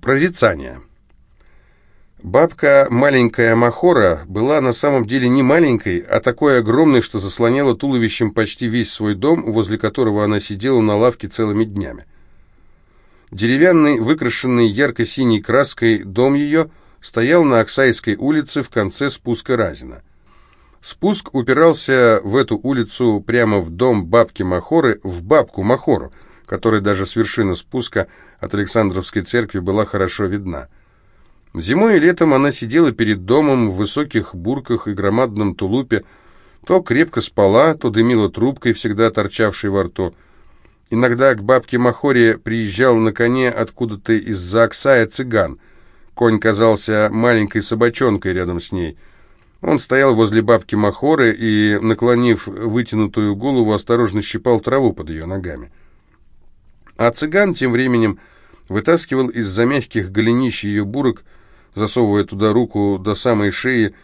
Прорицание. Бабка маленькая Махора была на самом деле не маленькой, а такой огромной, что заслоняла туловищем почти весь свой дом, возле которого она сидела на лавке целыми днями. Деревянный, выкрашенный ярко-синей краской дом ее стоял на Оксайской улице в конце спуска Разина. Спуск упирался в эту улицу прямо в дом бабки Махоры, в бабку Махору, которая даже с вершины спуска от Александровской церкви была хорошо видна. Зимой и летом она сидела перед домом в высоких бурках и громадном тулупе, то крепко спала, то дымила трубкой, всегда торчавшей во рту. Иногда к бабке Махоре приезжал на коне откуда-то из-за Оксая цыган. Конь казался маленькой собачонкой рядом с ней. Он стоял возле бабки Махоры и, наклонив вытянутую голову, осторожно щипал траву под ее ногами. А цыган тем временем вытаскивал из-за мягких голенищ ее бурок, засовывая туда руку до самой шеи,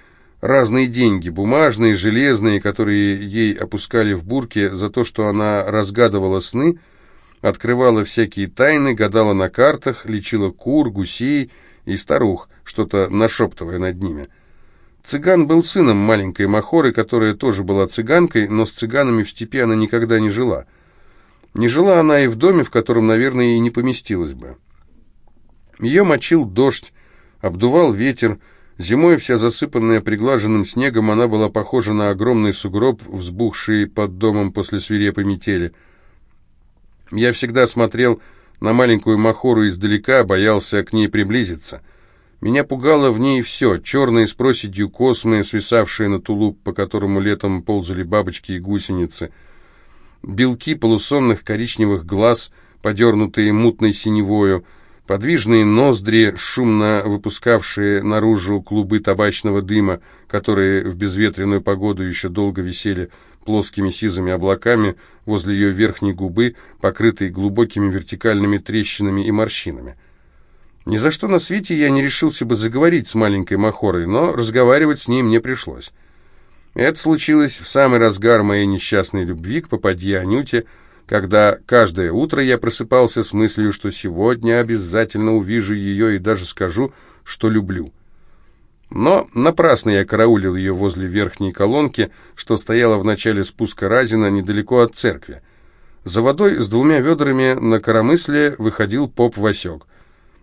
разные деньги, бумажные, железные, которые ей опускали в бурке за то, что она разгадывала сны, открывала всякие тайны, гадала на картах, лечила кур, гусей и старух, что-то нашептывая над ними. Цыган был сыном маленькой Махоры, которая тоже была цыганкой, но с цыганами в степи она никогда не жила — не жила она и в доме, в котором, наверное, и не поместилась бы. Ее мочил дождь, обдувал ветер. Зимой, вся засыпанная приглаженным снегом, она была похожа на огромный сугроб, взбухший под домом после свирепой метели. Я всегда смотрел на маленькую Махору издалека, боялся к ней приблизиться. Меня пугало в ней все, черные с проседью космы, свисавшие на тулуп, по которому летом ползали бабочки и гусеницы — белки полусонных коричневых глаз, подернутые мутной синевою, подвижные ноздри, шумно выпускавшие наружу клубы табачного дыма, которые в безветренную погоду еще долго висели плоскими сизыми облаками возле ее верхней губы, покрытой глубокими вертикальными трещинами и морщинами. Ни за что на свете я не решился бы заговорить с маленькой Махорой, но разговаривать с ней мне пришлось. Это случилось в самый разгар моей несчастной любви к попадье Анюте, когда каждое утро я просыпался с мыслью, что сегодня обязательно увижу ее и даже скажу, что люблю. Но напрасно я караулил ее возле верхней колонки, что стояла в начале спуска Разина недалеко от церкви. За водой с двумя ведрами на коромысле выходил поп Васек.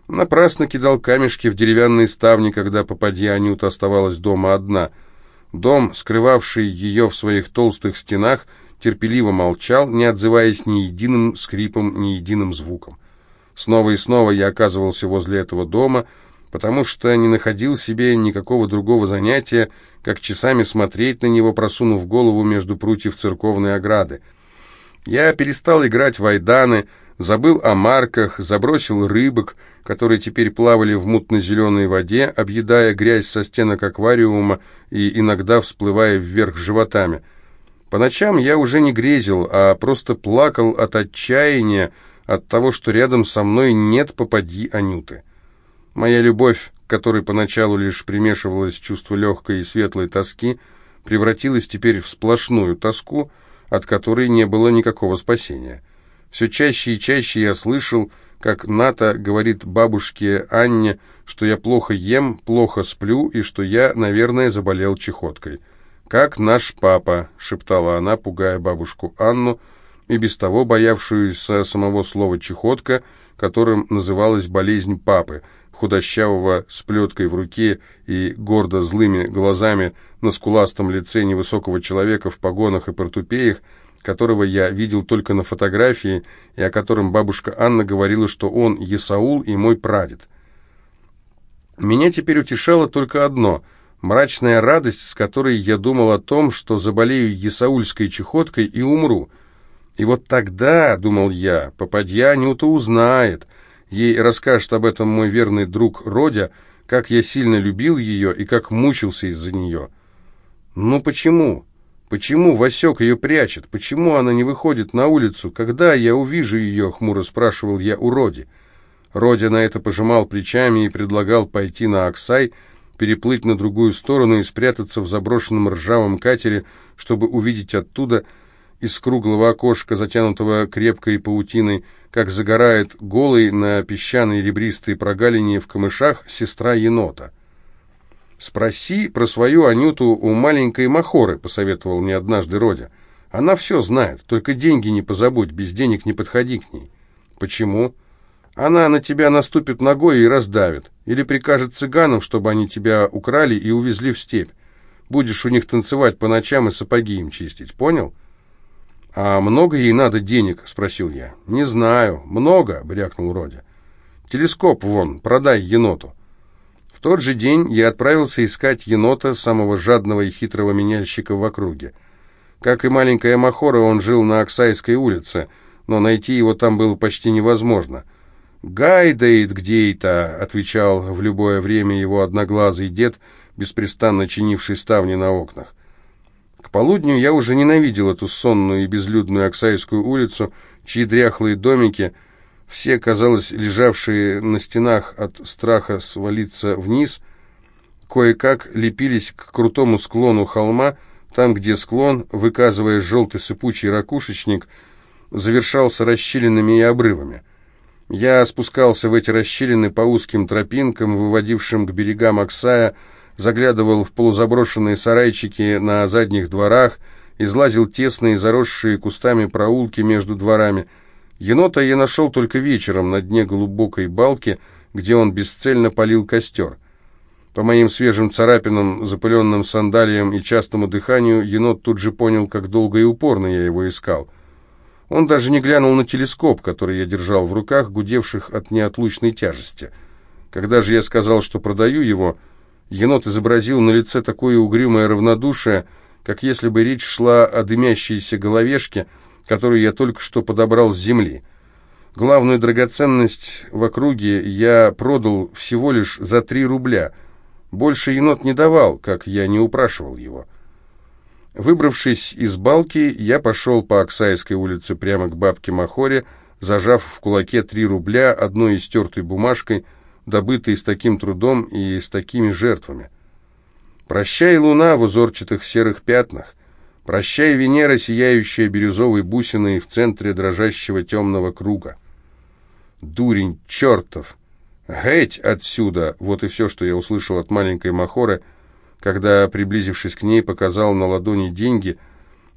Напрасно кидал камешки в деревянные ставни, когда попадья Анюта оставалась дома одна — Дом, скрывавший ее в своих толстых стенах, терпеливо молчал, не отзываясь ни единым скрипом, ни единым звуком. Снова и снова я оказывался возле этого дома, потому что не находил себе никакого другого занятия, как часами смотреть на него, просунув голову между прутьев церковной ограды. Я перестал играть в айданы, забыл о марках, забросил рыбок, которые теперь плавали в мутно-зеленой воде, объедая грязь со стенок аквариума и иногда всплывая вверх животами. По ночам я уже не грезил, а просто плакал от отчаяния, от того, что рядом со мной нет попади Анюты. Моя любовь, которой поначалу лишь примешивалось чувство легкой и светлой тоски, превратилась теперь в сплошную тоску, от которой не было никакого спасения. Все чаще и чаще я слышал, как Ната говорит бабушке Анне, что я плохо ем, плохо сплю и что я, наверное, заболел чехоткой. «Как наш папа», — шептала она, пугая бабушку Анну, и без того боявшуюся самого слова «чехотка», которым называлась болезнь папы, худощавого с плеткой в руке и гордо злыми глазами на скуластом лице невысокого человека в погонах и портупеях, которого я видел только на фотографии, и о котором бабушка Анна говорила, что он Есаул и мой прадед. Меня теперь утешало только одно — мрачная радость, с которой я думал о том, что заболею есаульской чехоткой и умру. И вот тогда, — думал я, — попадья Нюта узнает, ей расскажет об этом мой верный друг Родя, как я сильно любил ее и как мучился из-за нее. Ну почему? Почему Васек ее прячет? Почему она не выходит на улицу? Когда я увижу ее?» — хмуро спрашивал я у Роди. Родя на это пожимал плечами и предлагал пойти на Оксай, переплыть на другую сторону и спрятаться в заброшенном ржавом катере, чтобы увидеть оттуда, из круглого окошка, затянутого крепкой паутиной, как загорает голый на песчаной ребристой прогалине в камышах сестра енота. «Спроси про свою Анюту у маленькой Махоры», — посоветовал мне однажды Родя. «Она все знает, только деньги не позабудь, без денег не подходи к ней». «Почему?» «Она на тебя наступит ногой и раздавит, или прикажет цыганам, чтобы они тебя украли и увезли в степь. Будешь у них танцевать по ночам и сапоги им чистить, понял?» «А много ей надо денег?» — спросил я. «Не знаю. Много?» — брякнул Родя. «Телескоп вон, продай еноту». В тот же день я отправился искать енота, самого жадного и хитрого меняльщика в округе. Как и маленькая Махора, он жил на Оксайской улице, но найти его там было почти невозможно. «Гайдает где-то», — отвечал в любое время его одноглазый дед, беспрестанно чинивший ставни на окнах. К полудню я уже ненавидел эту сонную и безлюдную Оксайскую улицу, чьи дряхлые домики, все, казалось, лежавшие на стенах от страха свалиться вниз, кое-как лепились к крутому склону холма, там, где склон, выказывая желтый сыпучий ракушечник, завершался расщелинами и обрывами. Я спускался в эти расщелины по узким тропинкам, выводившим к берегам Оксая, заглядывал в полузаброшенные сарайчики на задних дворах, излазил тесные, заросшие кустами проулки между дворами. Енота я нашел только вечером на дне глубокой балки, где он бесцельно полил костер. По моим свежим царапинам, запыленным сандалиям и частому дыханию, енот тут же понял, как долго и упорно я его искал. Он даже не глянул на телескоп, который я держал в руках, гудевших от неотлучной тяжести. Когда же я сказал, что продаю его, Енот изобразил на лице такое угрюмое равнодушие, как если бы речь шла о дымящейся головешке, которую я только что подобрал с земли. Главную драгоценность в округе я продал всего лишь за три рубля. Больше енот не давал, как я не упрашивал его. Выбравшись из балки, я пошел по Оксайской улице прямо к бабке Махоре, зажав в кулаке три рубля одной истертой бумажкой – добытые с таким трудом и с такими жертвами. Прощай, луна в узорчатых серых пятнах, прощай, Венера, сияющая бирюзовой бусиной в центре дрожащего темного круга. Дурень чертов! Геть отсюда! Вот и все, что я услышал от маленькой Махоры, когда, приблизившись к ней, показал на ладони деньги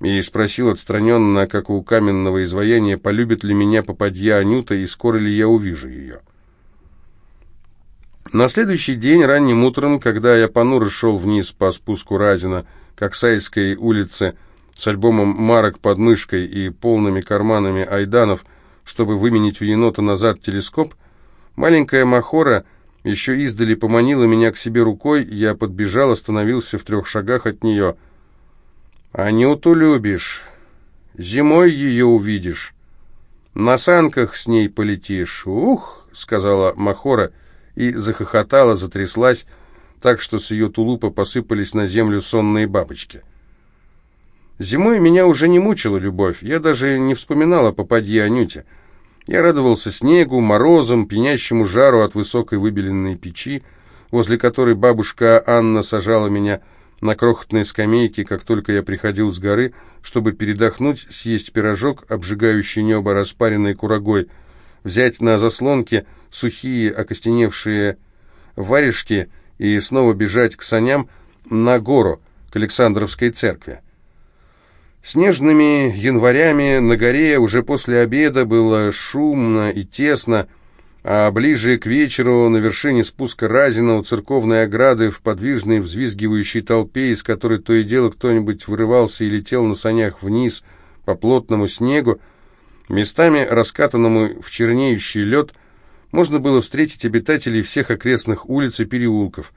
и спросил отстраненно, как у каменного изваяния, полюбит ли меня попадья Анюта и скоро ли я увижу ее. На следующий день, ранним утром, когда я понуро шел вниз по спуску Разина к Оксайской улице с альбомом марок под мышкой и полными карманами айданов, чтобы выменить у енота назад телескоп, маленькая Махора еще издали поманила меня к себе рукой, я подбежал, остановился в трех шагах от нее. «Анюту любишь, зимой ее увидишь, на санках с ней полетишь, ух!» — сказала Махора — и захохотала, затряслась, так что с ее тулупа посыпались на землю сонные бабочки. Зимой меня уже не мучила любовь, я даже не вспоминала о попадье Анюте. Я радовался снегу, морозам, пенящему жару от высокой выбеленной печи, возле которой бабушка Анна сажала меня на крохотной скамейке, как только я приходил с горы, чтобы передохнуть, съесть пирожок, обжигающий небо распаренной курагой, взять на заслонке сухие окостеневшие варежки и снова бежать к саням на гору, к Александровской церкви. Снежными январями на горе уже после обеда было шумно и тесно, а ближе к вечеру на вершине спуска Разина у церковной ограды в подвижной взвизгивающей толпе, из которой то и дело кто-нибудь вырывался и летел на санях вниз по плотному снегу, местами раскатанному в чернеющий лед, можно было встретить обитателей всех окрестных улиц и переулков.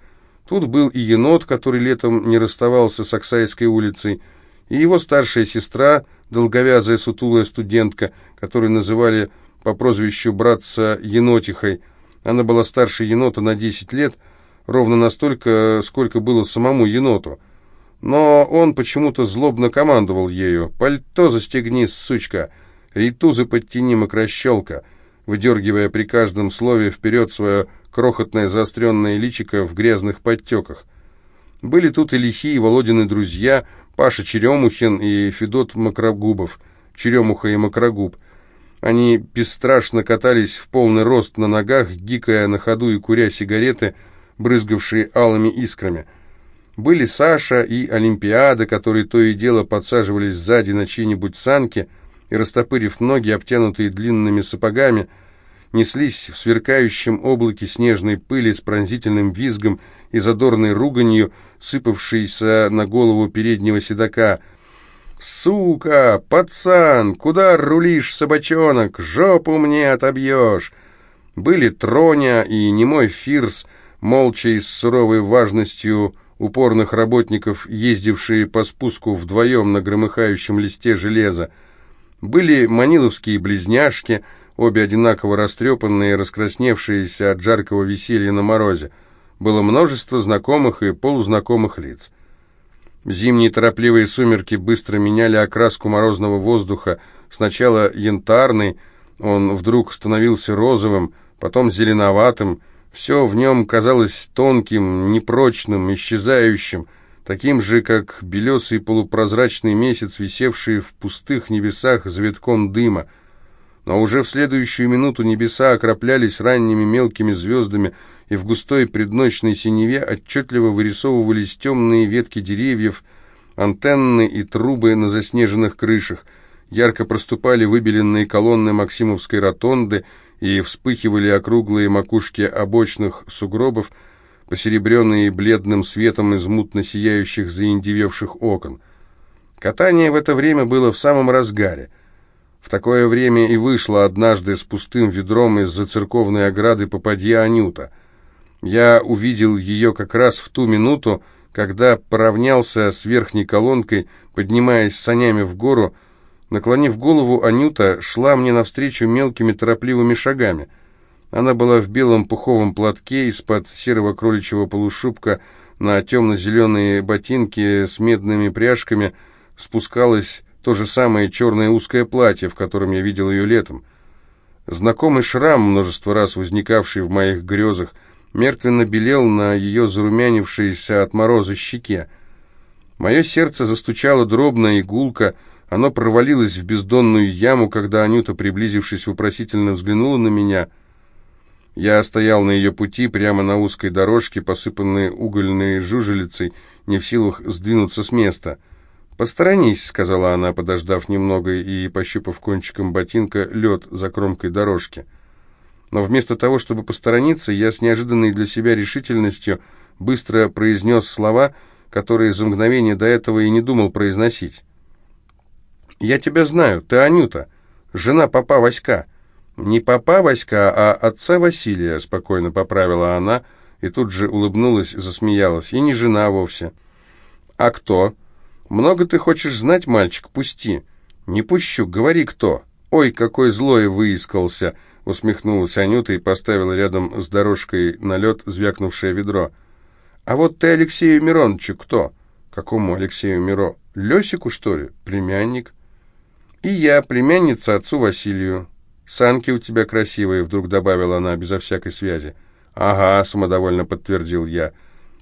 Тут был и енот, который летом не расставался с Оксайской улицей, и его старшая сестра, долговязая сутулая студентка, которую называли по прозвищу братца Енотихой. Она была старше енота на 10 лет, ровно настолько, сколько было самому еноту. Но он почему-то злобно командовал ею. «Пальто застегни, сучка! Ритузы подтяни, мокрощелка!» Выдергивая при каждом слове вперед свое крохотное заостренное личико в грязных подтеках. Были тут и лихие Володины друзья, Паша Черемухин и Федот Макрогубов, Черемуха и Макрогуб. Они бесстрашно катались в полный рост на ногах, гикая на ходу и куря сигареты, брызгавшие алыми искрами. Были Саша и Олимпиада, которые то и дело подсаживались сзади на чьи-нибудь санки и, растопырив ноги, обтянутые длинными сапогами, неслись в сверкающем облаке снежной пыли с пронзительным визгом и задорной руганью, сыпавшейся на голову переднего седока. «Сука! Пацан! Куда рулишь, собачонок? Жопу мне отобьешь!» Были Троня и немой Фирс, молча и с суровой важностью упорных работников, ездившие по спуску вдвоем на громыхающем листе железа. Были маниловские близняшки — обе одинаково растрепанные и раскрасневшиеся от жаркого веселья на морозе. Было множество знакомых и полузнакомых лиц. Зимние торопливые сумерки быстро меняли окраску морозного воздуха, сначала янтарный, он вдруг становился розовым, потом зеленоватым, все в нем казалось тонким, непрочным, исчезающим, таким же, как белесый полупрозрачный месяц, висевший в пустых небесах завитком дыма, но уже в следующую минуту небеса окроплялись ранними мелкими звездами, и в густой предночной синеве отчетливо вырисовывались темные ветки деревьев, антенны и трубы на заснеженных крышах, ярко проступали выбеленные колонны Максимовской ротонды и вспыхивали округлые макушки обочных сугробов, посеребренные бледным светом из мутно сияющих заиндевевших окон. Катание в это время было в самом разгаре — в такое время и вышла однажды с пустым ведром из-за церковной ограды попадья Анюта. Я увидел ее как раз в ту минуту, когда поравнялся с верхней колонкой, поднимаясь санями в гору. Наклонив голову, Анюта шла мне навстречу мелкими торопливыми шагами. Она была в белом пуховом платке, из-под серого кроличьего полушубка на темно-зеленые ботинки с медными пряжками спускалась то же самое черное узкое платье, в котором я видел ее летом. Знакомый шрам, множество раз возникавший в моих грезах, мертвенно белел на ее зарумянившейся от мороза щеке. Мое сердце застучало дробно и гулко, оно провалилось в бездонную яму, когда Анюта, приблизившись, вопросительно взглянула на меня. Я стоял на ее пути, прямо на узкой дорожке, посыпанной угольной жужелицей, не в силах сдвинуться с места — «Посторонись», — сказала она, подождав немного и пощупав кончиком ботинка лед за кромкой дорожки. Но вместо того, чтобы посторониться, я с неожиданной для себя решительностью быстро произнес слова, которые за мгновение до этого и не думал произносить. «Я тебя знаю, ты Анюта, жена папа Васька». «Не папа Васька, а отца Василия», — спокойно поправила она, и тут же улыбнулась, засмеялась. «И не жена вовсе». «А кто?» «Много ты хочешь знать, мальчик? Пусти». «Не пущу. Говори, кто». «Ой, какой злой выискался!» — усмехнулась Анюта и поставила рядом с дорожкой на лед звякнувшее ведро. «А вот ты Алексею Мироновичу кто?» «Какому Алексею Миро? Лесику, что ли? Племянник?» «И я, племянница отцу Василию. Санки у тебя красивые», — вдруг добавила она безо всякой связи. «Ага», — самодовольно подтвердил я.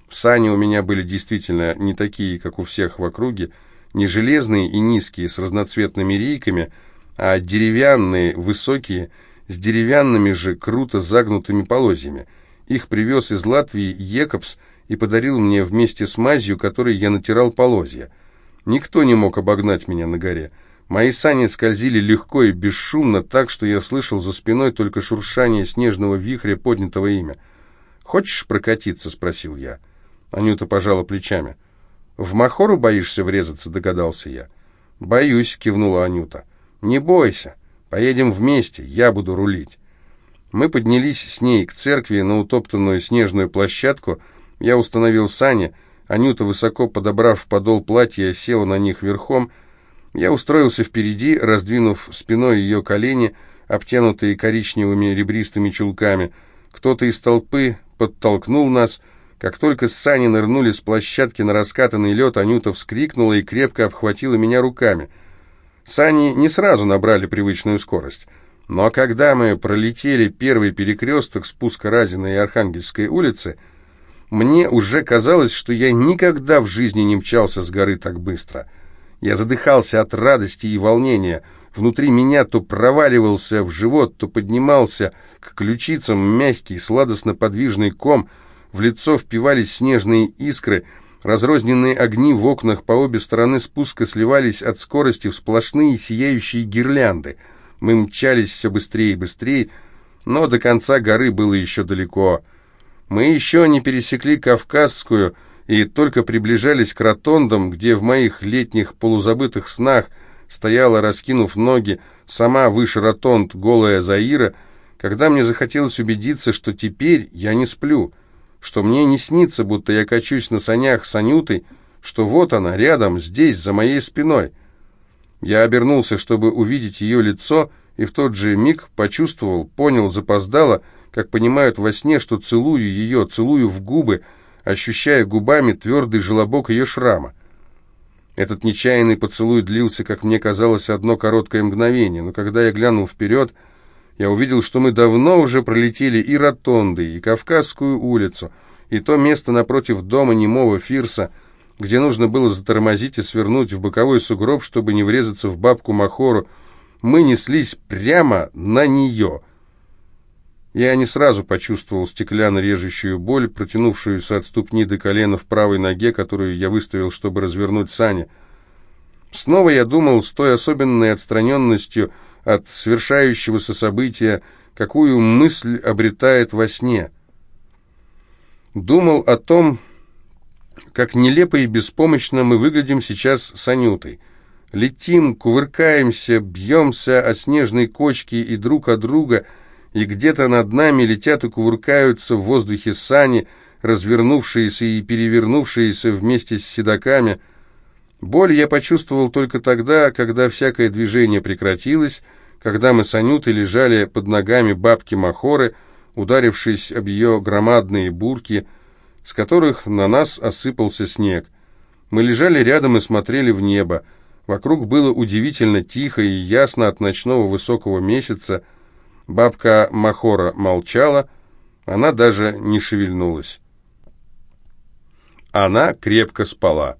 Сани у меня были действительно не такие, как у всех в округе, не железные и низкие с разноцветными рейками, а деревянные, высокие, с деревянными же круто загнутыми полозьями. Их привез из Латвии Екобс и подарил мне вместе с мазью, которой я натирал полозья. Никто не мог обогнать меня на горе. Мои сани скользили легко и бесшумно, так что я слышал за спиной только шуршание снежного вихря, поднятого имя. «Хочешь прокатиться?» — спросил я. Анюта пожала плечами. «В Махору боишься врезаться?» — догадался я. «Боюсь», — кивнула Анюта. «Не бойся. Поедем вместе, я буду рулить». Мы поднялись с ней к церкви на утоптанную снежную площадку. Я установил сани. Анюта, высоко подобрав подол платья, села на них верхом. Я устроился впереди, раздвинув спиной ее колени, обтянутые коричневыми ребристыми чулками. Кто-то из толпы подтолкнул нас — как только сани нырнули с площадки на раскатанный лед, Анюта вскрикнула и крепко обхватила меня руками. Сани не сразу набрали привычную скорость. Но когда мы пролетели первый перекресток спуска Разиной и Архангельской улицы, Мне уже казалось, что я никогда в жизни не мчался с горы так быстро. Я задыхался от радости и волнения. Внутри меня то проваливался в живот, то поднимался к ключицам мягкий, сладостно-подвижный ком, в лицо впивались снежные искры, разрозненные огни в окнах по обе стороны спуска сливались от скорости в сплошные сияющие гирлянды. Мы мчались все быстрее и быстрее, но до конца горы было еще далеко. Мы еще не пересекли Кавказскую и только приближались к ротондам, где в моих летних полузабытых снах стояла, раскинув ноги, сама выше ротонд, голая Заира, когда мне захотелось убедиться, что теперь я не сплю, что мне не снится, будто я качусь на санях с Анютой, что вот она, рядом, здесь, за моей спиной. Я обернулся, чтобы увидеть ее лицо, и в тот же миг почувствовал, понял, запоздало, как понимают во сне, что целую ее, целую в губы, ощущая губами твердый желобок ее шрама. Этот нечаянный поцелуй длился, как мне казалось, одно короткое мгновение, но когда я глянул вперед, я увидел, что мы давно уже пролетели и Ротонды, и Кавказскую улицу, и то место напротив дома немого Фирса, где нужно было затормозить и свернуть в боковой сугроб, чтобы не врезаться в бабку Махору. Мы неслись прямо на нее — я не сразу почувствовал стеклянно-режущую боль, протянувшуюся от ступни до колена в правой ноге, которую я выставил, чтобы развернуть сани. Снова я думал с той особенной отстраненностью от свершающегося события, какую мысль обретает во сне. Думал о том, как нелепо и беспомощно мы выглядим сейчас с Анютой. Летим, кувыркаемся, бьемся о снежной кочке и друг от друга — и где-то над нами летят и кувыркаются в воздухе сани, развернувшиеся и перевернувшиеся вместе с седаками. Боль я почувствовал только тогда, когда всякое движение прекратилось, когда мы с Анютой лежали под ногами бабки Махоры, ударившись об ее громадные бурки, с которых на нас осыпался снег. Мы лежали рядом и смотрели в небо. Вокруг было удивительно тихо и ясно от ночного высокого месяца, Бабка Махора молчала, она даже не шевельнулась. Она крепко спала.